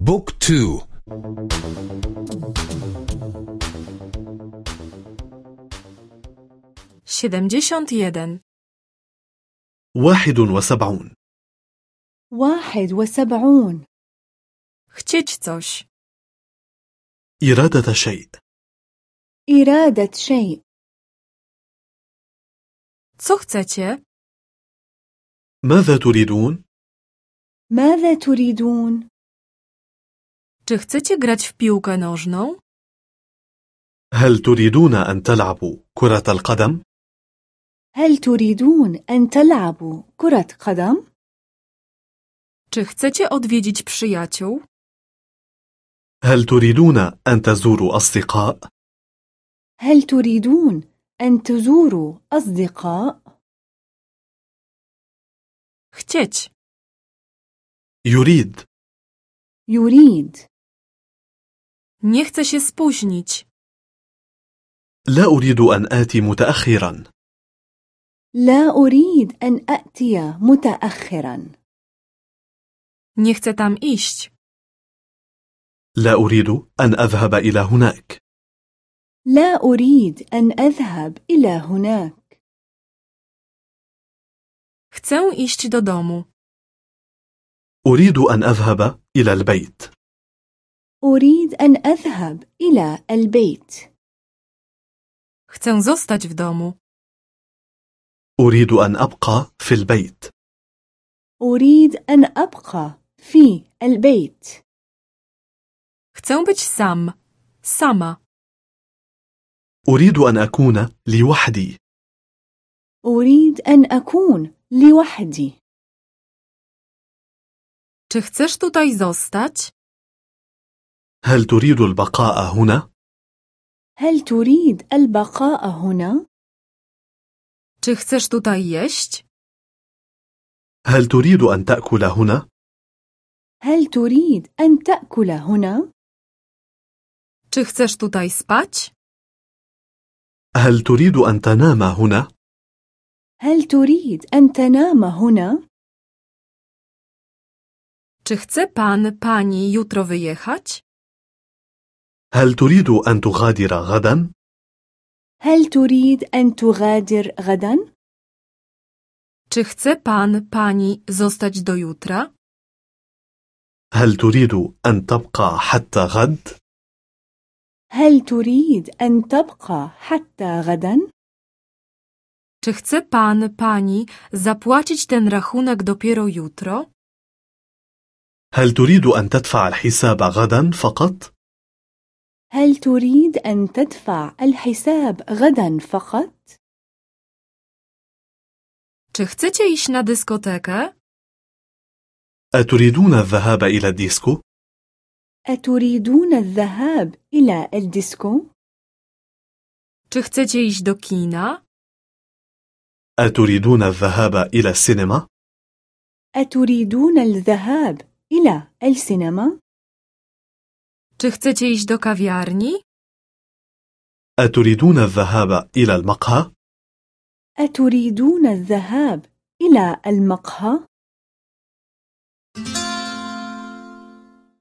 بوك تو. siedemdziesiąt jeden واحد وسبعون. واحد وسبعون. coś إرادة شيء. إرادة شيء. Chcecie? ماذا تريدون؟ ماذا تريدون؟ Czy chcecie grać w piłkę nożną هل تريدون أن تلعبوا كرة القدم؟ هل تريدون أن تلعبوا كرة قدم؟ czy chcecie odwiedzić przyjaciół هل تريدون أن تزوروا أصدقاء؟ هل تريدون أن تزوروا أصدقاء؟ chcieć يريد يريد nie chcę się spóźnić. لا أريد أن آتي متأخرا. لا أريد أن أأتي متأخرا. Nie chcę tam iść. لا أريد أن أذهب إلى هناك. لا أريد أن أذهب إلى هناك. Chcę iść do domu. أريد أن أذهب إلى البيت. أريد أن أذهب إلى البيت. Chcę zostać w domu. أريد أن أبقى في البيت. أريد أن أبقى في البيت. Chcę być sam. Sama. أريد أن أكون لوحدي. أريد أن أكون لوحدي. Czy chcesz tutaj zostać? هل تريد البقاء هنا؟ هل تريد البقاء هنا؟ czy chcesz tutaj jeść هل تريد أن تأكل هنا؟ هل تريد أن تأكل هنا؟ czy chcesz tutaj spać هل تريد أن تنام هنا؟ هل تريد أن تنام هنا؟ czy chce pan pani jutro wyjechać هل تريد أن تغادر غدا؟ هل تريد أن تغادر غدا؟ Czy chce pan, pani zostać do jutra? هل تريد أن تبقى حتى غد؟ هل تريد أن تبقى حتى غدا؟ Czy chce pan, pani zapłacić ten rachunek dopiero jutro? هل تريد أن تدفع الحساب غدا فقط؟ هل تريد أن تدفع الحساب غدا فقط؟ Czy chcecie iść na dyskotekę? أتريدون الذهاب إلى الديسكو؟ أتريدون الذهاب إلى الديسكو؟ Czy chcecie iść do kina? أتريدون الذهاب إلى السينما؟ أتريدون الذهاب إلى السينما؟ Czy chcecie iść do kawiarni? أتريدون الذهاب إلى المقهى؟ أتريدون الذهاب إلى المقهى؟